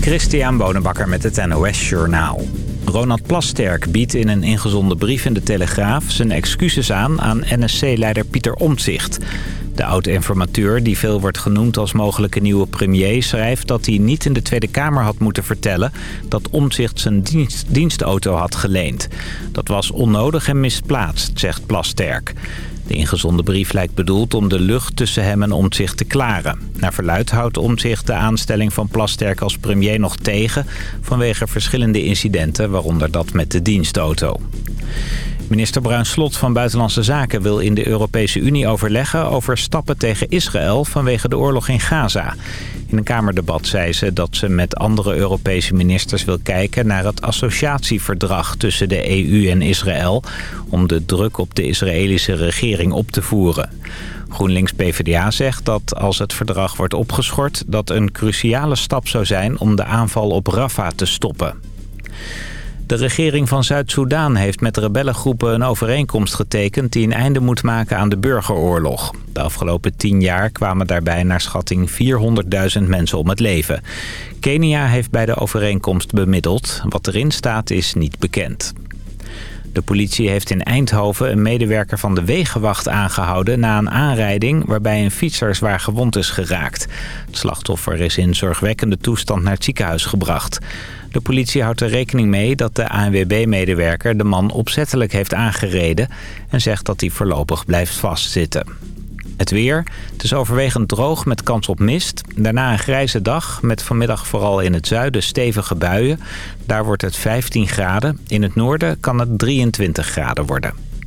Christian Bonenbakker met het NOS Journaal. Ronald Plasterk biedt in een ingezonden brief in de Telegraaf... zijn excuses aan aan NSC-leider Pieter Omtzigt. De oud-informateur, die veel wordt genoemd als mogelijke nieuwe premier... schrijft dat hij niet in de Tweede Kamer had moeten vertellen... dat Omtzigt zijn dienst, dienstauto had geleend. Dat was onnodig en misplaatst, zegt Plasterk. De ingezonde brief lijkt bedoeld om de lucht tussen hem en Omtzigt te klaren. Naar verluid houdt Omtzigt de aanstelling van Plasterk als premier nog tegen... vanwege verschillende incidenten, waaronder dat met de dienstauto. Minister Bruin Slot van Buitenlandse Zaken wil in de Europese Unie overleggen over stappen tegen Israël vanwege de oorlog in Gaza. In een Kamerdebat zei ze dat ze met andere Europese ministers wil kijken naar het associatieverdrag tussen de EU en Israël om de druk op de Israëlische regering op te voeren. GroenLinks PvdA zegt dat als het verdrag wordt opgeschort dat een cruciale stap zou zijn om de aanval op Rafah te stoppen. De regering van Zuid-Soedan heeft met rebellengroepen een overeenkomst getekend... die een einde moet maken aan de burgeroorlog. De afgelopen tien jaar kwamen daarbij naar schatting 400.000 mensen om het leven. Kenia heeft bij de overeenkomst bemiddeld. Wat erin staat is niet bekend. De politie heeft in Eindhoven een medewerker van de Wegenwacht aangehouden... na een aanrijding waarbij een fietser zwaar gewond is geraakt. Het slachtoffer is in zorgwekkende toestand naar het ziekenhuis gebracht. De politie houdt er rekening mee dat de ANWB-medewerker de man opzettelijk heeft aangereden... en zegt dat hij voorlopig blijft vastzitten. Het weer. Het is overwegend droog met kans op mist. Daarna een grijze dag met vanmiddag vooral in het zuiden stevige buien. Daar wordt het 15 graden. In het noorden kan het 23 graden worden.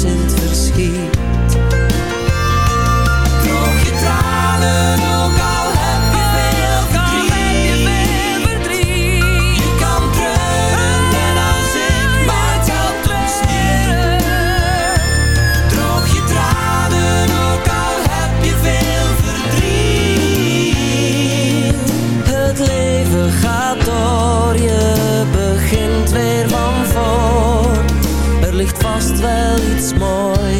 duizend verschil. wel iets moois.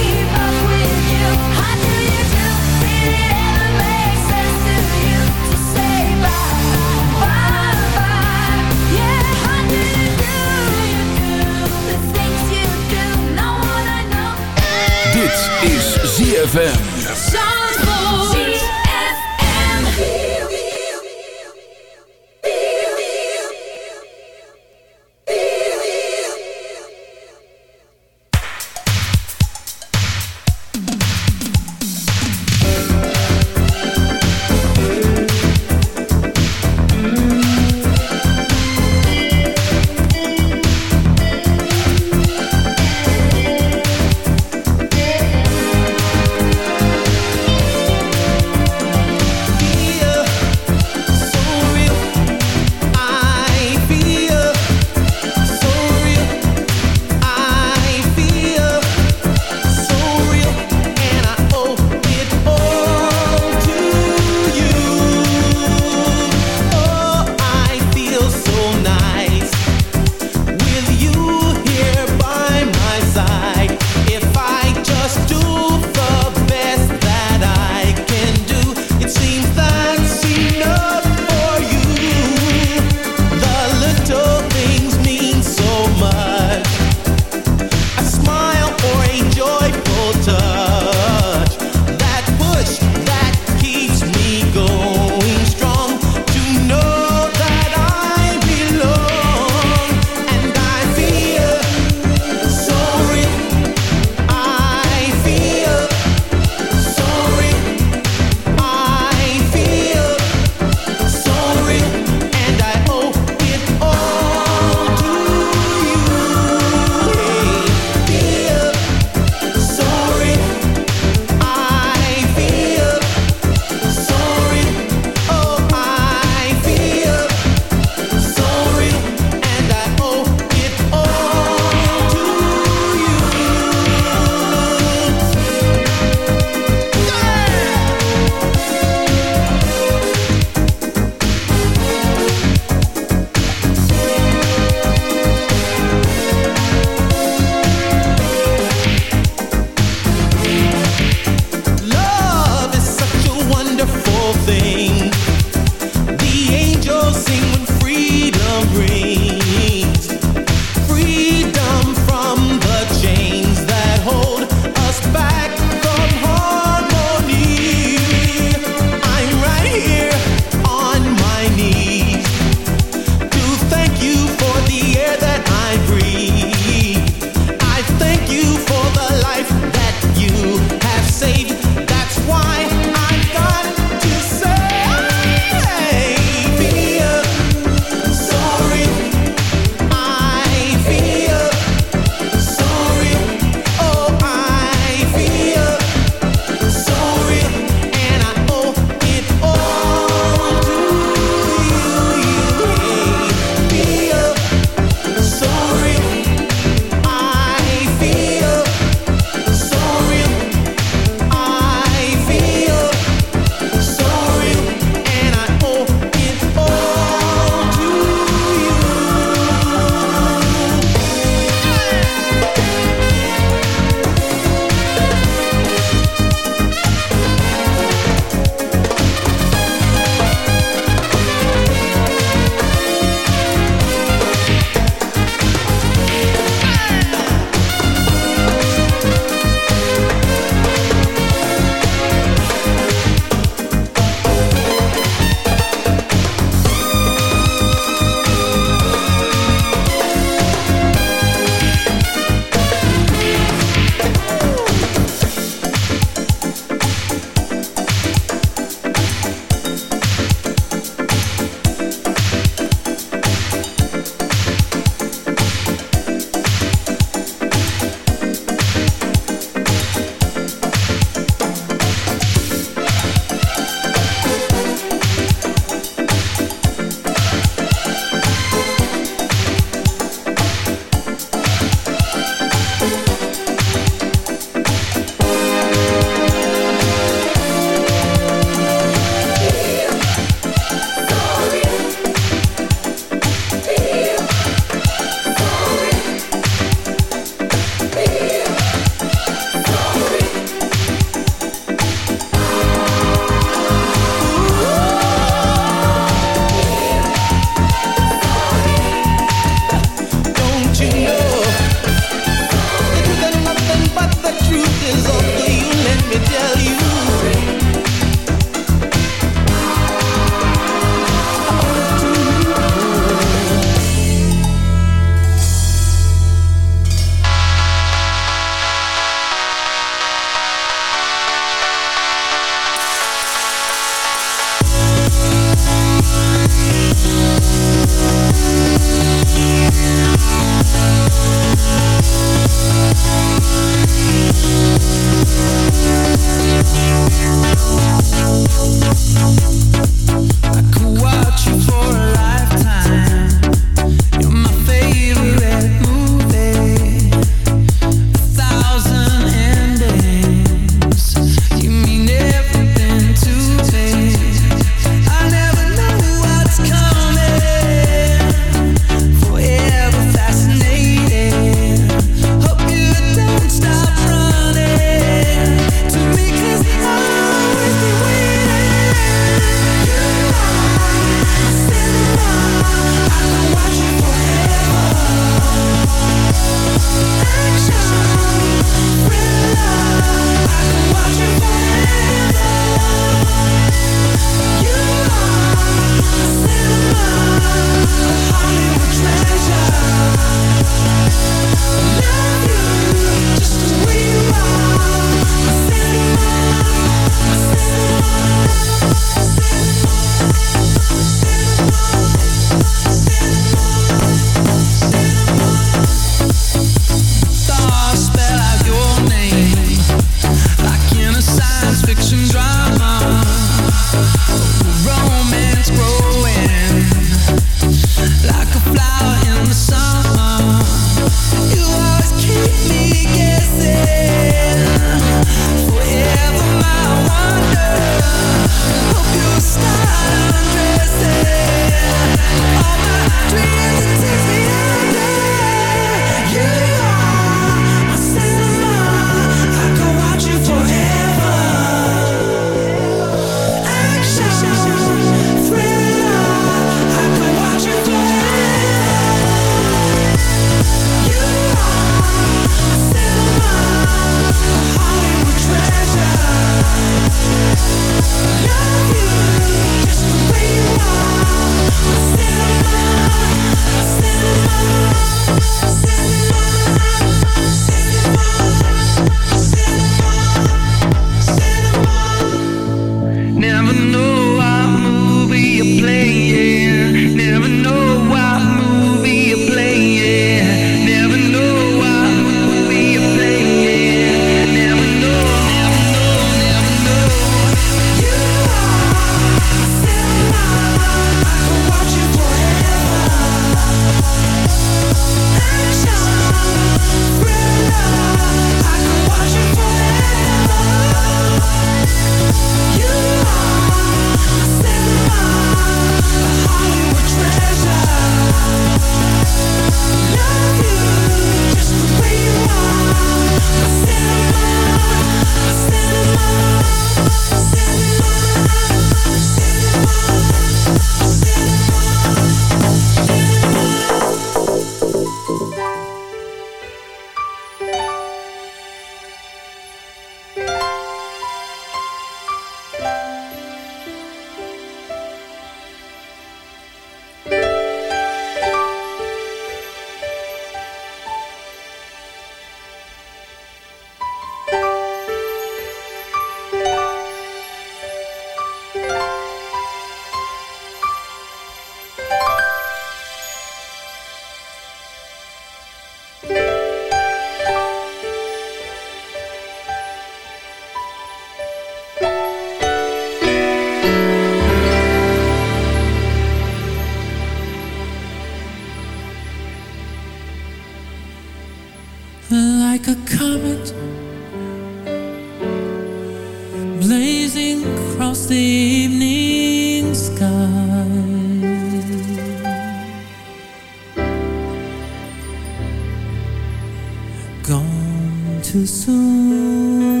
too soon.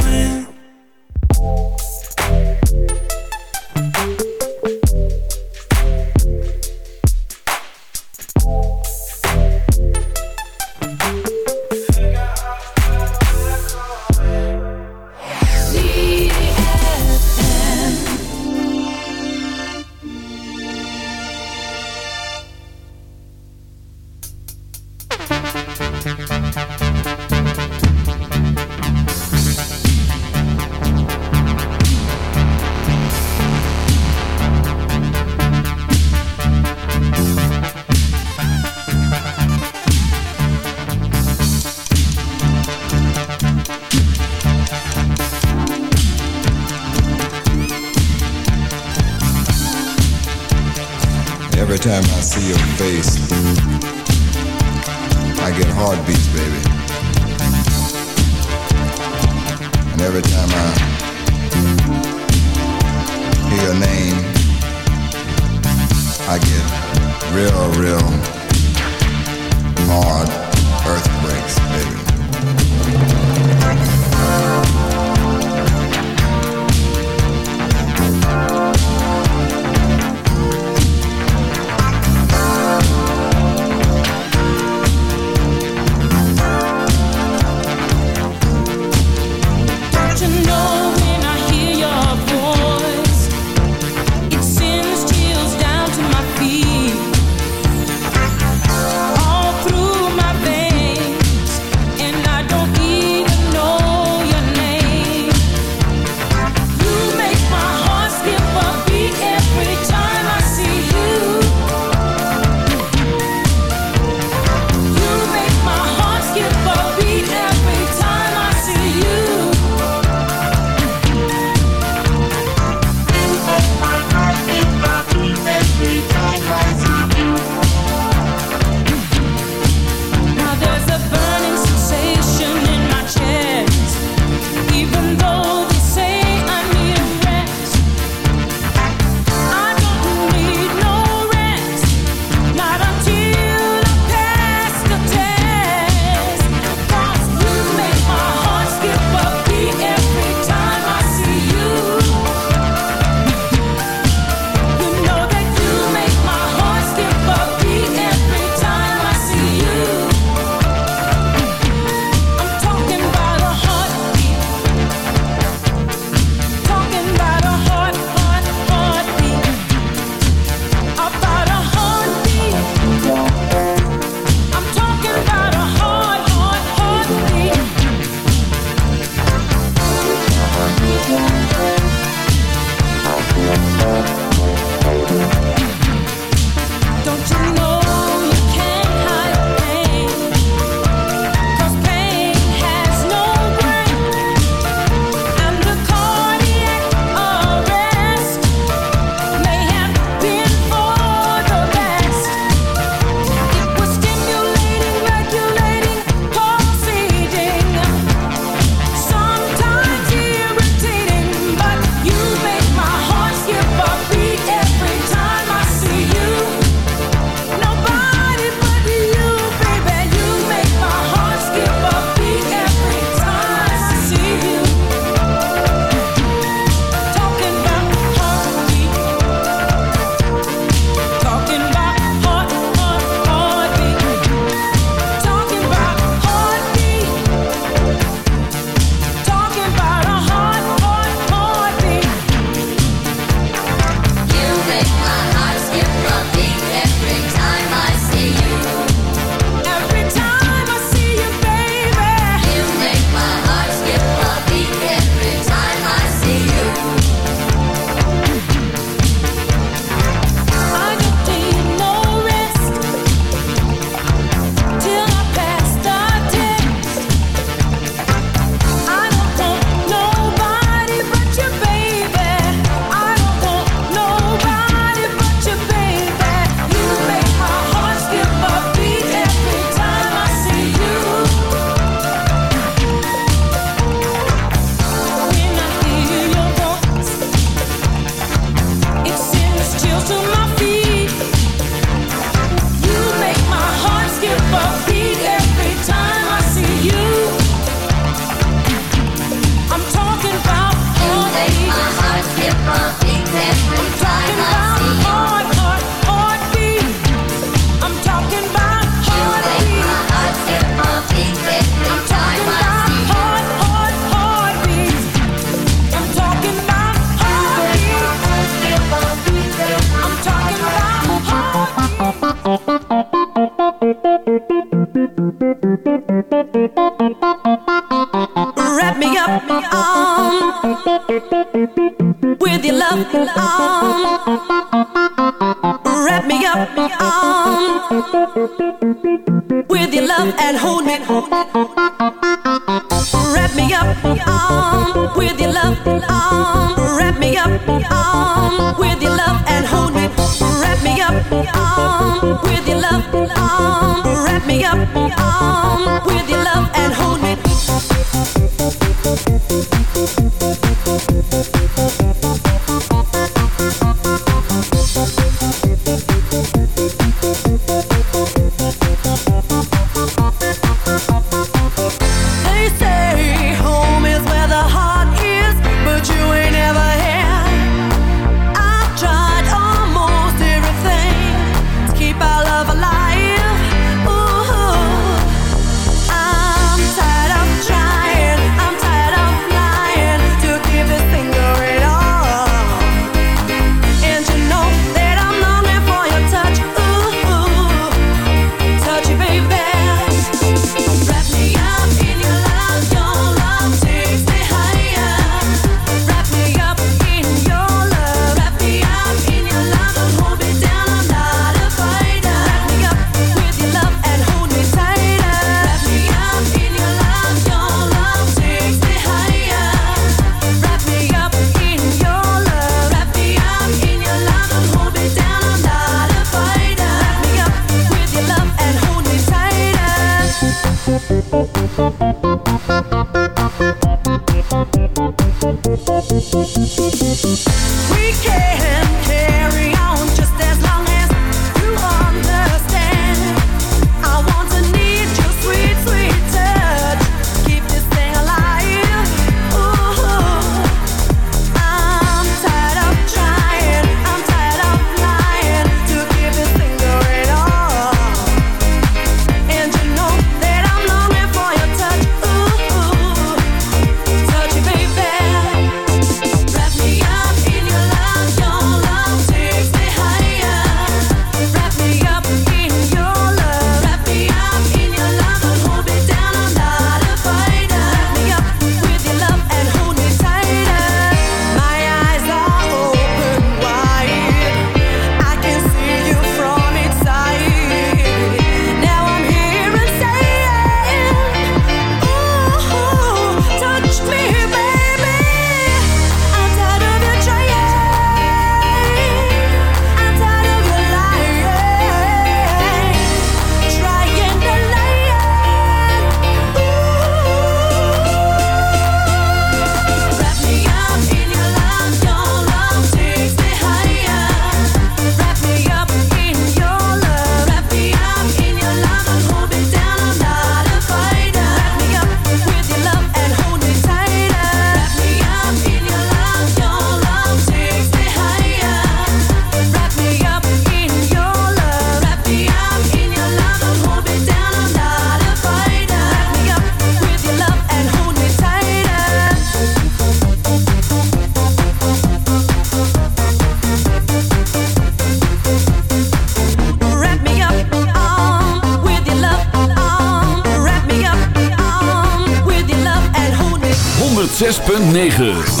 106.9